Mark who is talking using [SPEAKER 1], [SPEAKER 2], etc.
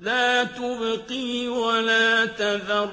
[SPEAKER 1] لَا تُبْقِي وَلَا تَذَرُ.